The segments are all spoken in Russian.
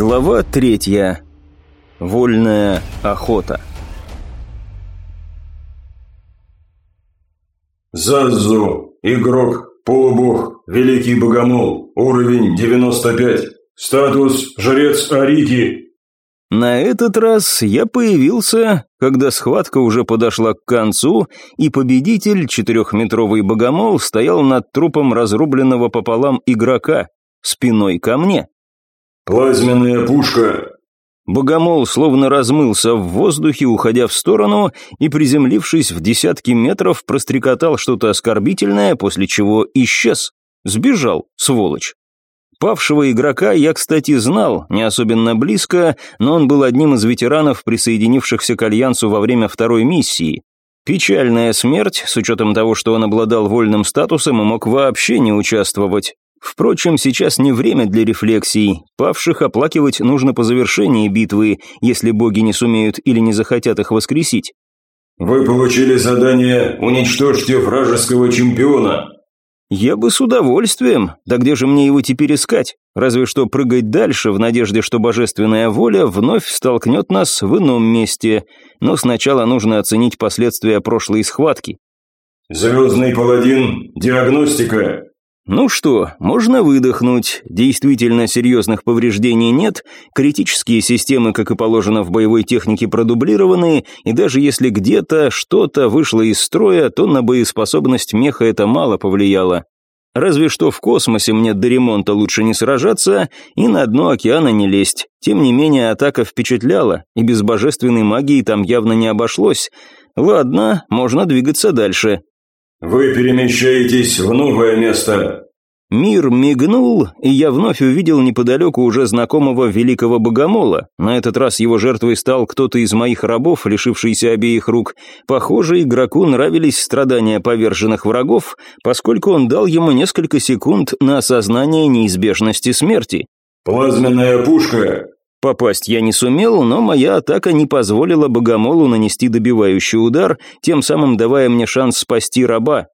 Глава третья. Вольная охота. Зазу, игрок, полубог, великий богомол, уровень 95, статус жрец Арики. На этот раз я появился, когда схватка уже подошла к концу, и победитель, четырехметровый богомол, стоял над трупом разрубленного пополам игрока, спиной ко мне. Плазменная пушка. Богомол словно размылся в воздухе, уходя в сторону, и, приземлившись в десятки метров, прострекотал что-то оскорбительное, после чего исчез. Сбежал, сволочь. Павшего игрока я, кстати, знал, не особенно близко, но он был одним из ветеранов, присоединившихся к Альянсу во время второй миссии. Печальная смерть, с учетом того, что он обладал вольным статусом и мог вообще не участвовать. Впрочем, сейчас не время для рефлексий. Павших оплакивать нужно по завершении битвы, если боги не сумеют или не захотят их воскресить. Вы получили задание «Уничтожьте вражеского чемпиона». Я бы с удовольствием. Да где же мне его теперь искать? Разве что прыгать дальше, в надежде, что божественная воля вновь столкнет нас в ином месте. Но сначала нужно оценить последствия прошлой схватки. «Звездный паладин, диагностика. Ну что, можно выдохнуть, действительно серьезных повреждений нет, критические системы, как и положено в боевой технике, продублированы, и даже если где-то что-то вышло из строя, то на боеспособность меха это мало повлияло. Разве что в космосе мне до ремонта лучше не сражаться и на дно океана не лезть. Тем не менее, атака впечатляла, и без божественной магии там явно не обошлось. Ладно, можно двигаться дальше. «Вы перемещаетесь в новое место». Мир мигнул, и я вновь увидел неподалеку уже знакомого великого богомола. На этот раз его жертвой стал кто-то из моих рабов, лишившийся обеих рук. Похоже, игроку нравились страдания поверженных врагов, поскольку он дал ему несколько секунд на осознание неизбежности смерти. «Плазменная пушка!» Попасть я не сумел, но моя атака не позволила богомолу нанести добивающий удар, тем самым давая мне шанс спасти раба.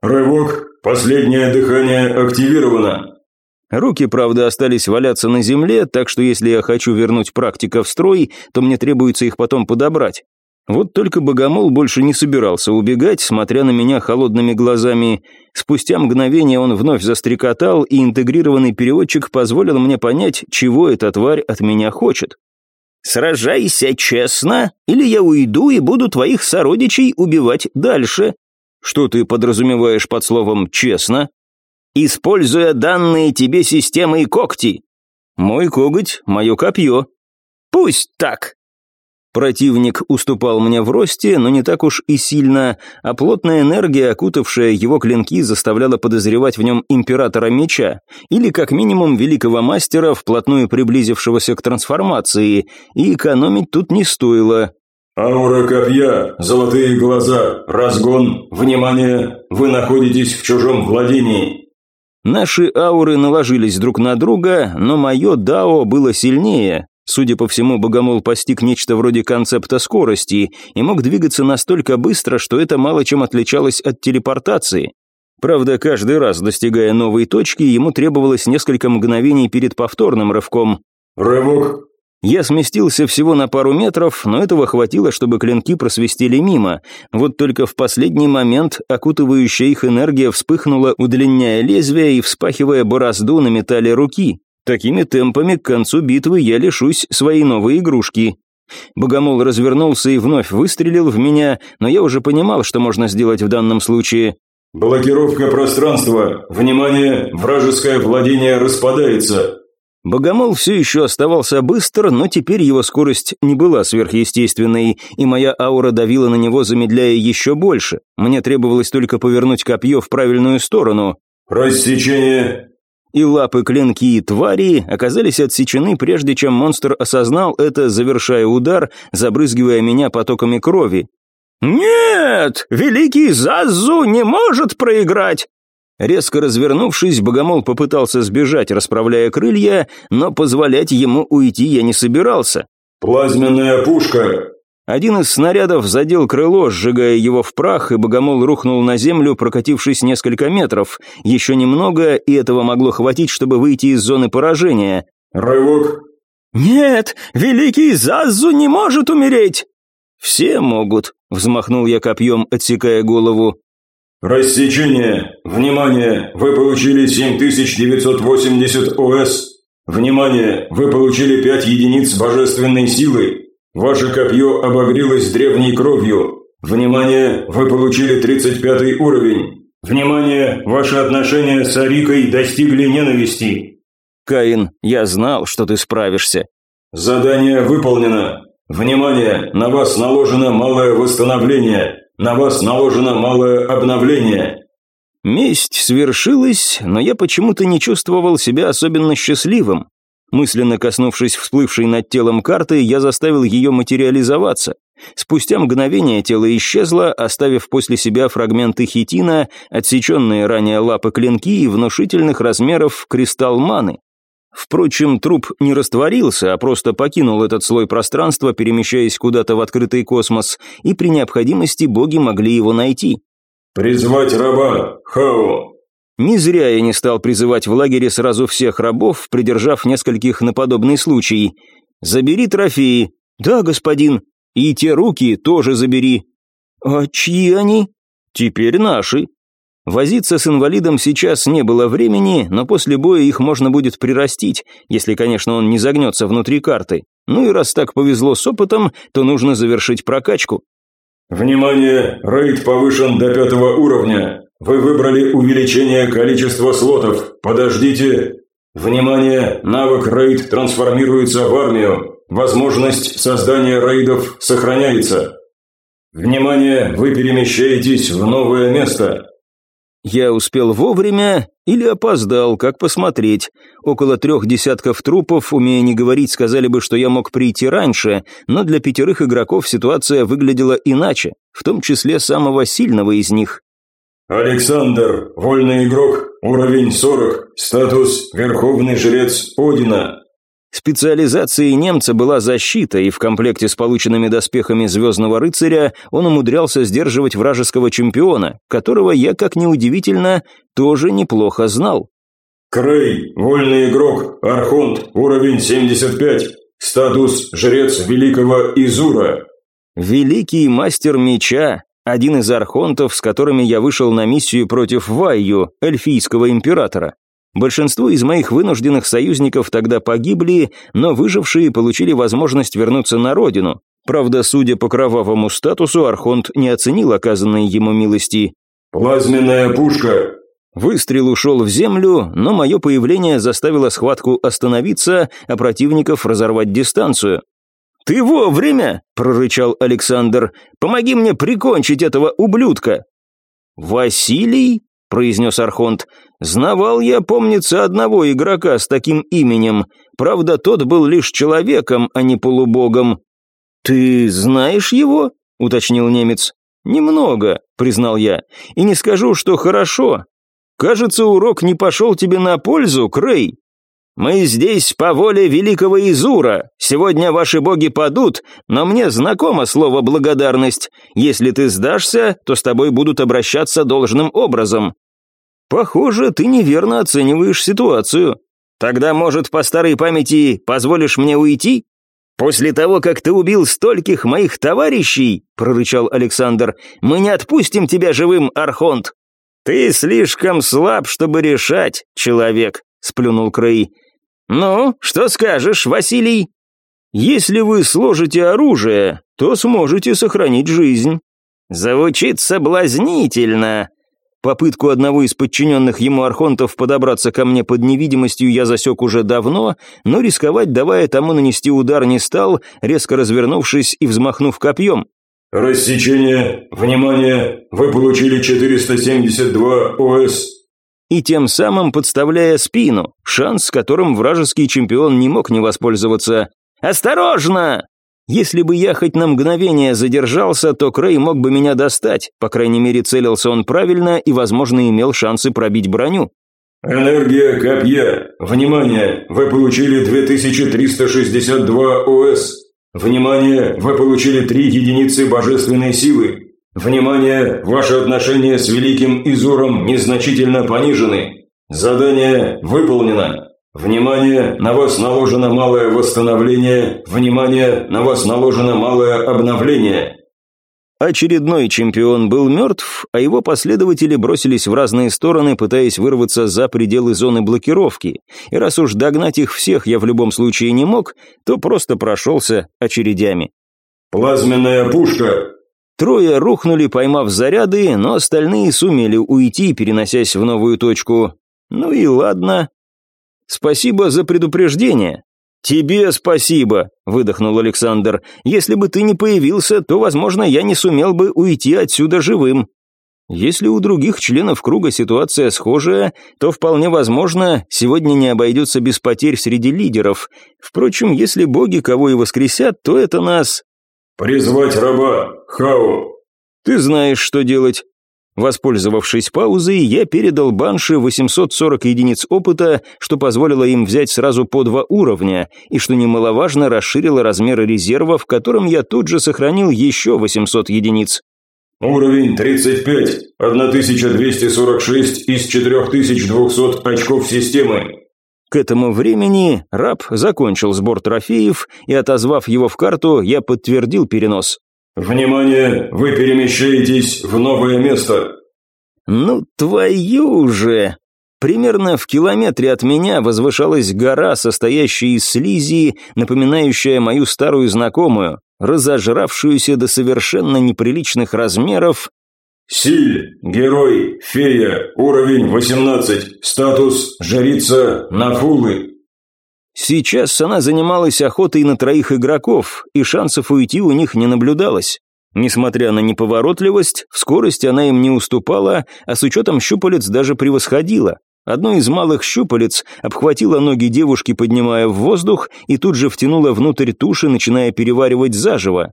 «Рывок, последнее дыхание активировано». Руки, правда, остались валяться на земле, так что если я хочу вернуть практика в строй, то мне требуется их потом подобрать. Вот только Богомол больше не собирался убегать, смотря на меня холодными глазами. Спустя мгновение он вновь застрекотал, и интегрированный переводчик позволил мне понять, чего эта тварь от меня хочет. «Сражайся честно, или я уйду и буду твоих сородичей убивать дальше». «Что ты подразумеваешь под словом «честно»?» «Используя данные тебе системы и когти». «Мой коготь, мое копье». «Пусть так», Противник уступал мне в росте, но не так уж и сильно, а плотная энергия, окутавшая его клинки, заставляла подозревать в нем императора меча, или как минимум великого мастера, вплотную приблизившегося к трансформации, и экономить тут не стоило. «Аура копья, золотые глаза, разгон, внимание, вы находитесь в чужом владении». Наши ауры наложились друг на друга, но мое дао было сильнее, Судя по всему, богомол постиг нечто вроде концепта скорости и мог двигаться настолько быстро, что это мало чем отличалось от телепортации. Правда, каждый раз, достигая новой точки, ему требовалось несколько мгновений перед повторным рывком. «Рывок!» Я сместился всего на пару метров, но этого хватило, чтобы клинки просвистели мимо. Вот только в последний момент окутывающая их энергия вспыхнула, удлиняя лезвие и вспахивая борозду на металле руки. Такими темпами к концу битвы я лишусь своей новой игрушки. Богомол развернулся и вновь выстрелил в меня, но я уже понимал, что можно сделать в данном случае. «Блокировка пространства! Внимание! Вражеское владение распадается!» Богомол все еще оставался быстр, но теперь его скорость не была сверхъестественной, и моя аура давила на него, замедляя еще больше. Мне требовалось только повернуть копье в правильную сторону. «Рассечение!» И лапы клинки твари оказались отсечены, прежде чем монстр осознал это, завершая удар, забрызгивая меня потоками крови. «Нет! Великий Зазу не может проиграть!» Резко развернувшись, богомол попытался сбежать, расправляя крылья, но позволять ему уйти я не собирался. «Плазменная пушка!» Один из снарядов задел крыло, сжигая его в прах, и богомол рухнул на землю, прокатившись несколько метров. Еще немного, и этого могло хватить, чтобы выйти из зоны поражения. «Рывок!» «Нет, великий Зазу не может умереть!» «Все могут», — взмахнул я копьем, отсекая голову. «Рассечение! Внимание! Вы получили 7980 ОС! Внимание! Вы получили 5 единиц божественной силы! Ваше копье обогрелось древней кровью! Внимание! Вы получили 35 уровень! Внимание! Ваши отношения с Арикой достигли ненависти!» «Каин, я знал, что ты справишься». «Задание выполнено! Внимание! На вас наложено малое восстановление! На вас наложено малое обновление!» Месть свершилась, но я почему-то не чувствовал себя особенно счастливым. Мысленно коснувшись всплывшей над телом карты, я заставил ее материализоваться. Спустя мгновение тело исчезло, оставив после себя фрагменты хитина, отсеченные ранее лапы клинки и внушительных размеров кристалл маны. Впрочем, труп не растворился, а просто покинул этот слой пространства, перемещаясь куда-то в открытый космос, и при необходимости боги могли его найти. «Призвать раба! Хао!» Не зря я не стал призывать в лагере сразу всех рабов, придержав нескольких на подобный случай. «Забери трофеи». «Да, господин». «И те руки тоже забери». «А чьи они?» «Теперь наши». Возиться с инвалидом сейчас не было времени, но после боя их можно будет прирастить, если, конечно, он не загнется внутри карты. Ну и раз так повезло с опытом, то нужно завершить прокачку. «Внимание! Рейд повышен до пятого уровня. Вы выбрали увеличение количества слотов. Подождите. Внимание! Навык рейд трансформируется в армию. Возможность создания рейдов сохраняется. Внимание! Вы перемещаетесь в новое место. Я успел вовремя или опоздал, как посмотреть. Около трех десятков трупов, умея не говорить, сказали бы, что я мог прийти раньше, но для пятерых игроков ситуация выглядела иначе, в том числе самого сильного из них. Александр, вольный игрок, уровень 40, статус Верховный Жрец Одина, Специализацией немца была защита, и в комплекте с полученными доспехами Звездного Рыцаря он умудрялся сдерживать вражеского чемпиона, которого я, как ни удивительно, тоже неплохо знал. Крей, вольный игрок, Архонт, уровень 75, статус Жрец Великого Изура. Великий мастер меча, один из архонтов, с которыми я вышел на миссию против Вайю, эльфийского императора. Большинство из моих вынужденных союзников тогда погибли, но выжившие получили возможность вернуться на родину. Правда, судя по кровавому статусу, Архонт не оценил оказанной ему милости. «Плазменная пушка!» Выстрел ушел в землю, но мое появление заставило схватку остановиться, а противников разорвать дистанцию. «Ты вовремя!» – прорычал Александр. «Помоги мне прикончить этого ублюдка!» «Василий?» – произнес Архонт. «Знавал я, помнится, одного игрока с таким именем. Правда, тот был лишь человеком, а не полубогом». «Ты знаешь его?» – уточнил немец. «Немного», – признал я. «И не скажу, что хорошо. Кажется, урок не пошел тебе на пользу, Крей». «Мы здесь по воле великого Изура. Сегодня ваши боги падут, но мне знакомо слово «благодарность». Если ты сдашься, то с тобой будут обращаться должным образом». «Похоже, ты неверно оцениваешь ситуацию. Тогда, может, по старой памяти позволишь мне уйти?» «После того, как ты убил стольких моих товарищей», — прорычал Александр, — «мы не отпустим тебя живым, Архонт». «Ты слишком слаб, чтобы решать, человек», — сплюнул Крей. «Ну, что скажешь, Василий?» «Если вы сложите оружие, то сможете сохранить жизнь». «Звучит соблазнительно». Попытку одного из подчиненных ему архонтов подобраться ко мне под невидимостью я засек уже давно, но рисковать, давая тому нанести удар, не стал, резко развернувшись и взмахнув копьем. «Рассечение! Внимание! Вы получили 472 ОС!» И тем самым подставляя спину, шанс, которым вражеский чемпион не мог не воспользоваться. «Осторожно!» Если бы я хоть на мгновение задержался, то Крей мог бы меня достать, по крайней мере целился он правильно и, возможно, имел шансы пробить броню. «Энергия копья! Внимание! Вы получили 2362 ОС! Внимание! Вы получили 3 единицы божественной силы! Внимание! Ваши отношения с Великим Изуром незначительно понижены. Задание выполнено. Внимание, на вас наложено малое восстановление. Внимание, на вас наложено малое обновление. Очередной чемпион был мертв, а его последователи бросились в разные стороны, пытаясь вырваться за пределы зоны блокировки. И раз уж догнать их всех я в любом случае не мог, то просто прошелся очередями. «Плазменная пушка!» Трое рухнули, поймав заряды, но остальные сумели уйти, переносясь в новую точку. Ну и ладно. Спасибо за предупреждение. «Тебе спасибо», — выдохнул Александр. «Если бы ты не появился, то, возможно, я не сумел бы уйти отсюда живым». Если у других членов круга ситуация схожая, то вполне возможно, сегодня не обойдется без потерь среди лидеров. Впрочем, если боги кого и воскресят, то это нас. «Призвать раба, Хау!» «Ты знаешь, что делать. Воспользовавшись паузой, я передал Банше 840 единиц опыта, что позволило им взять сразу по два уровня, и, что немаловажно, расширило размеры резерва, в котором я тут же сохранил еще 800 единиц. Уровень 35, 1246 из 4200 очков системы. К этому времени раб закончил сбор трофеев, и, отозвав его в карту, я подтвердил перенос. «Внимание! Вы перемещаетесь в новое место!» «Ну, твою же!» Примерно в километре от меня возвышалась гора, состоящая из слизи, напоминающая мою старую знакомую, разожравшуюся до совершенно неприличных размеров. «Силь, герой, фея, уровень 18, статус, жрица, нафулы». Сейчас она занималась охотой на троих игроков, и шансов уйти у них не наблюдалось. Несмотря на неповоротливость, в скорости она им не уступала, а с учетом щупалец даже превосходила. Одно из малых щупалец обхватило ноги девушки, поднимая в воздух, и тут же втянуло внутрь туши, начиная переваривать заживо.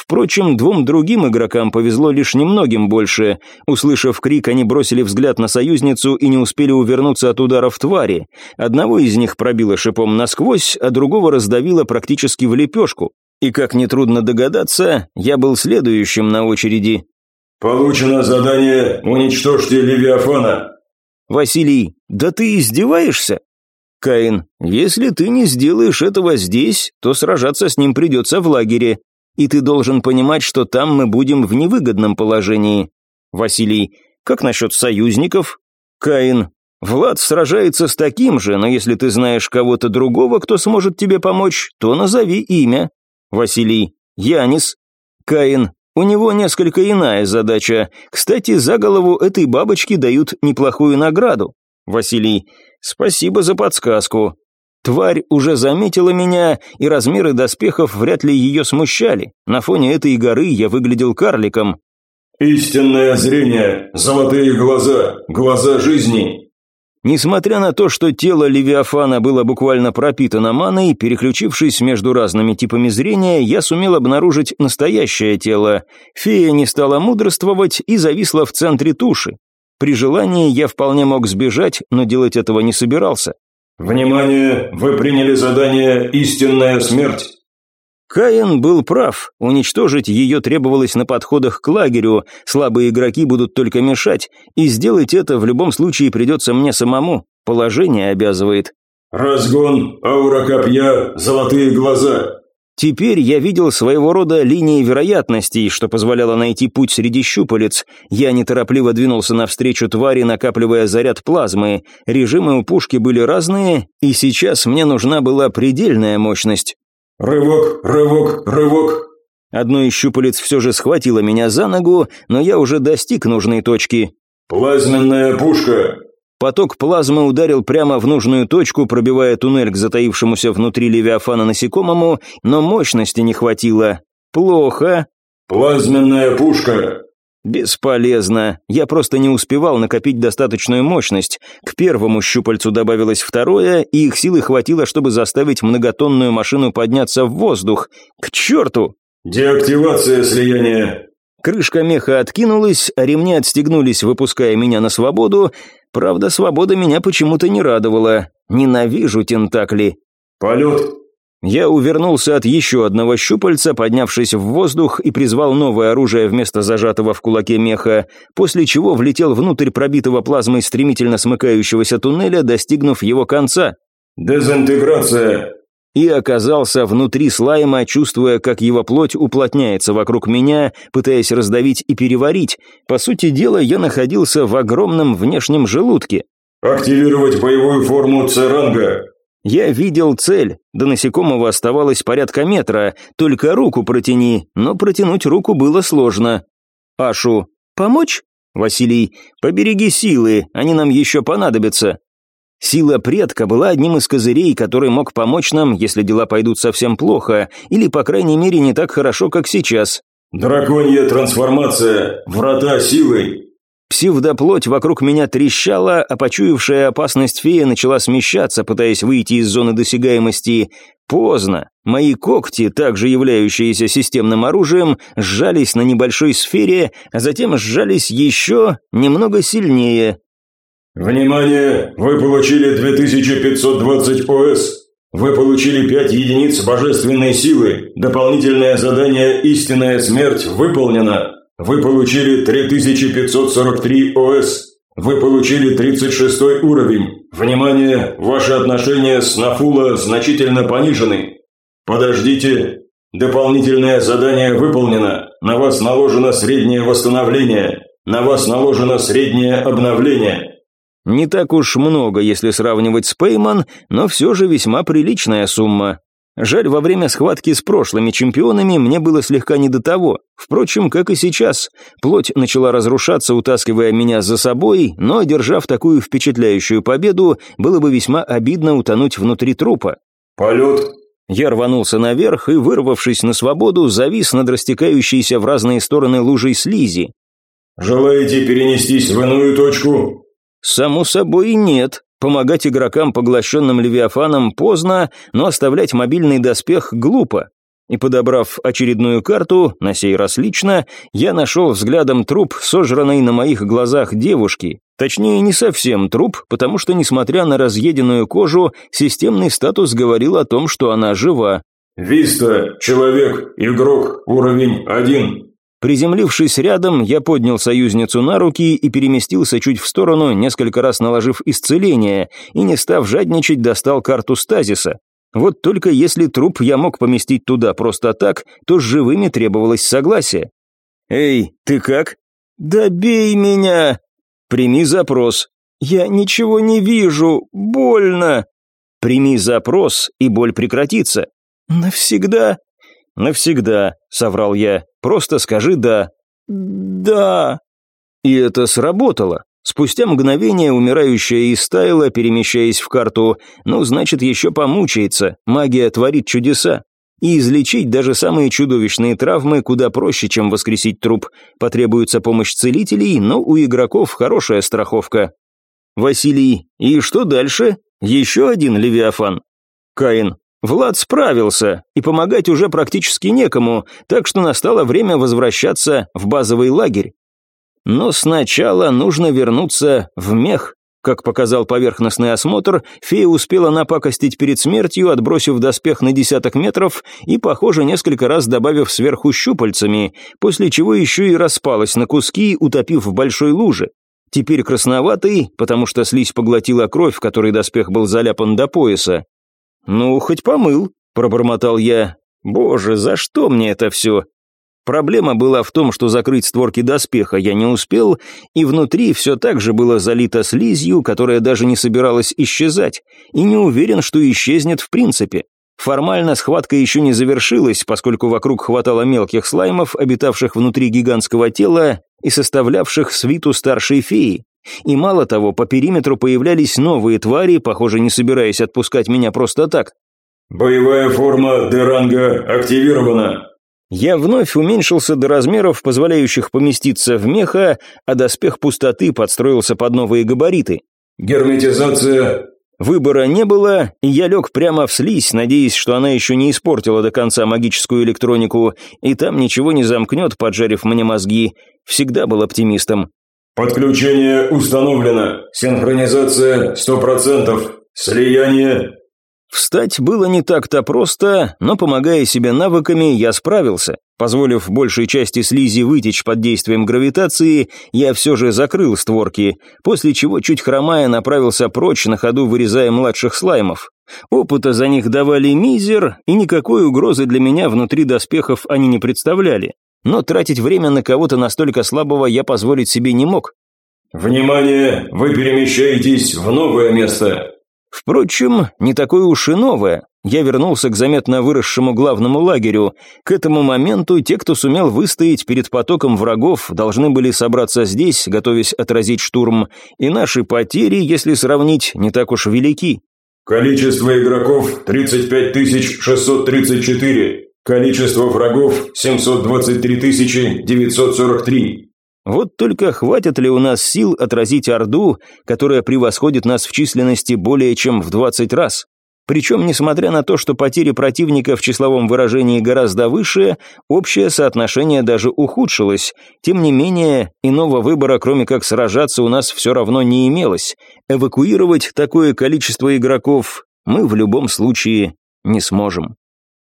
Впрочем, двум другим игрокам повезло лишь немногим больше. Услышав крик, они бросили взгляд на союзницу и не успели увернуться от ударов твари. Одного из них пробило шипом насквозь, а другого раздавило практически в лепешку. И, как нетрудно догадаться, я был следующим на очереди. «Получено задание «Уничтожьте Левиафана». «Василий, да ты издеваешься?» «Каин, если ты не сделаешь этого здесь, то сражаться с ним придется в лагере и ты должен понимать, что там мы будем в невыгодном положении. Василий, как насчет союзников? Каин, Влад сражается с таким же, но если ты знаешь кого-то другого, кто сможет тебе помочь, то назови имя. Василий, Янис. Каин, у него несколько иная задача. Кстати, за голову этой бабочки дают неплохую награду. Василий, спасибо за подсказку. Тварь уже заметила меня, и размеры доспехов вряд ли ее смущали. На фоне этой горы я выглядел карликом. «Истинное зрение, золотые глаза, глаза жизни». Несмотря на то, что тело Левиафана было буквально пропитано маной, переключившись между разными типами зрения, я сумел обнаружить настоящее тело. Фея не стала мудрствовать и зависла в центре туши. При желании я вполне мог сбежать, но делать этого не собирался. «Внимание! Вы приняли задание «Истинная смерть». Каин был прав, уничтожить ее требовалось на подходах к лагерю, слабые игроки будут только мешать, и сделать это в любом случае придется мне самому, положение обязывает. «Разгон, аура копья, золотые глаза». Теперь я видел своего рода линии вероятностей, что позволяло найти путь среди щупалец. Я неторопливо двинулся навстречу твари, накапливая заряд плазмы. Режимы у пушки были разные, и сейчас мне нужна была предельная мощность. «Рывок, рывок, рывок!» Одно из щупалец все же схватило меня за ногу, но я уже достиг нужной точки. «Плазменная пушка!» Поток плазмы ударил прямо в нужную точку, пробивая туннель к затаившемуся внутри Левиафана насекомому, но мощности не хватило. Плохо. «Плазменная пушка!» Бесполезно. Я просто не успевал накопить достаточную мощность. К первому щупальцу добавилось второе, и их силы хватило, чтобы заставить многотонную машину подняться в воздух. К черту! Деактивация слияния. Крышка меха откинулась, а ремни отстегнулись, выпуская меня на свободу. Правда, свобода меня почему-то не радовала. Ненавижу тентакли. «Полет!» Я увернулся от еще одного щупальца, поднявшись в воздух и призвал новое оружие вместо зажатого в кулаке меха, после чего влетел внутрь пробитого плазмой стремительно смыкающегося туннеля, достигнув его конца. Дезинтеграция. И оказался внутри слайма, чувствуя, как его плоть уплотняется вокруг меня, пытаясь раздавить и переварить. По сути дела, я находился в огромном внешнем желудке. Активировать боевую форму Церанга. Я видел цель, до насекомого оставалось порядка метра, только руку протяни, но протянуть руку было сложно. Ашу, помочь? Василий, побереги силы, они нам еще понадобятся. Сила предка была одним из козырей, который мог помочь нам, если дела пойдут совсем плохо, или, по крайней мере, не так хорошо, как сейчас. «Драконья трансформация! Врата силы!» Псевдоплоть вокруг меня трещала, а почуявшая опасность фея начала смещаться, пытаясь выйти из зоны досягаемости. Поздно. Мои когти, также являющиеся системным оружием, сжались на небольшой сфере, а затем сжались еще немного сильнее. «Внимание! Вы получили 2520 ОС. Вы получили 5 единиц божественной силы. Дополнительное задание «Истинная смерть» выполнено. Вы получили 3543 ОС. Вы получили 36 уровень. Внимание, ваши отношения с Нафула значительно понижены. Подождите. Дополнительное задание выполнено. На вас наложено среднее восстановление. На вас наложено среднее обновление. Не так уж много, если сравнивать с Пейман, но все же весьма приличная сумма. Жаль, во время схватки с прошлыми чемпионами мне было слегка не до того. Впрочем, как и сейчас. Плоть начала разрушаться, утаскивая меня за собой, но, одержав такую впечатляющую победу, было бы весьма обидно утонуть внутри трупа. «Полет!» Я рванулся наверх и, вырвавшись на свободу, завис над растекающейся в разные стороны лужей слизи. «Желаете перенестись в иную точку?» «Само собой, нет. Помогать игрокам, поглощенным Левиафаном, поздно, но оставлять мобильный доспех глупо. И подобрав очередную карту, на сей раз лично, я нашел взглядом труп, сожранной на моих глазах девушки. Точнее, не совсем труп, потому что, несмотря на разъеденную кожу, системный статус говорил о том, что она жива. «Виста, человек, игрок, уровень один. Приземлившись рядом, я поднял союзницу на руки и переместился чуть в сторону, несколько раз наложив исцеление, и, не став жадничать, достал карту стазиса. Вот только если труп я мог поместить туда просто так, то с живыми требовалось согласие. «Эй, ты как?» «Добей меня!» «Прими запрос». «Я ничего не вижу, больно!» «Прими запрос, и боль прекратится». «Навсегда?» «Навсегда», — соврал я. «Просто скажи «да». «Да». И это сработало. Спустя мгновение умирающая истаяла, перемещаясь в карту. Ну, значит, еще помучается. Магия творит чудеса. И излечить даже самые чудовищные травмы куда проще, чем воскресить труп. Потребуется помощь целителей, но у игроков хорошая страховка. Василий, и что дальше? Еще один Левиафан? Каин, Влад справился, и помогать уже практически некому, так что настало время возвращаться в базовый лагерь. Но сначала нужно вернуться в мех. Как показал поверхностный осмотр, фея успела напакостить перед смертью, отбросив доспех на десяток метров и, похоже, несколько раз добавив сверху щупальцами, после чего еще и распалась на куски, утопив в большой луже. Теперь красноватый, потому что слизь поглотила кровь, которой доспех был заляпан до пояса, «Ну, хоть помыл», — пробормотал я. «Боже, за что мне это все?» Проблема была в том, что закрыть створки доспеха я не успел, и внутри все так же было залито слизью, которая даже не собиралась исчезать, и не уверен, что исчезнет в принципе. Формально схватка еще не завершилась, поскольку вокруг хватало мелких слаймов, обитавших внутри гигантского тела и составлявших свиту старшей феи. И мало того, по периметру появлялись новые твари, похоже, не собираясь отпускать меня просто так. «Боевая форма Деранга активирована». Я вновь уменьшился до размеров, позволяющих поместиться в меха, а доспех пустоты подстроился под новые габариты. «Герметизация Выбора не было, и я лег прямо в слизь, надеясь, что она еще не испортила до конца магическую электронику, и там ничего не замкнет, поджарив мне мозги. Всегда был оптимистом. Подключение установлено. Синхронизация 100%. Слияние. Встать было не так-то просто, но помогая себе навыками, я справился. Позволив большей части слизи вытечь под действием гравитации, я все же закрыл створки, после чего, чуть хромая, направился прочь, на ходу вырезая младших слаймов. Опыта за них давали мизер, и никакой угрозы для меня внутри доспехов они не представляли. Но тратить время на кого-то настолько слабого я позволить себе не мог. «Внимание! Вы перемещаетесь в новое место!» Впрочем, не такое уж и новое. Я вернулся к заметно выросшему главному лагерю. К этому моменту те, кто сумел выстоять перед потоком врагов, должны были собраться здесь, готовясь отразить штурм, и наши потери, если сравнить, не так уж велики. Количество игроков 35 634. Количество врагов 723 943. Вот только хватит ли у нас сил отразить Орду, которая превосходит нас в численности более чем в 20 раз? Причем, несмотря на то, что потери противника в числовом выражении гораздо выше, общее соотношение даже ухудшилось. Тем не менее, иного выбора, кроме как сражаться, у нас все равно не имелось. Эвакуировать такое количество игроков мы в любом случае не сможем.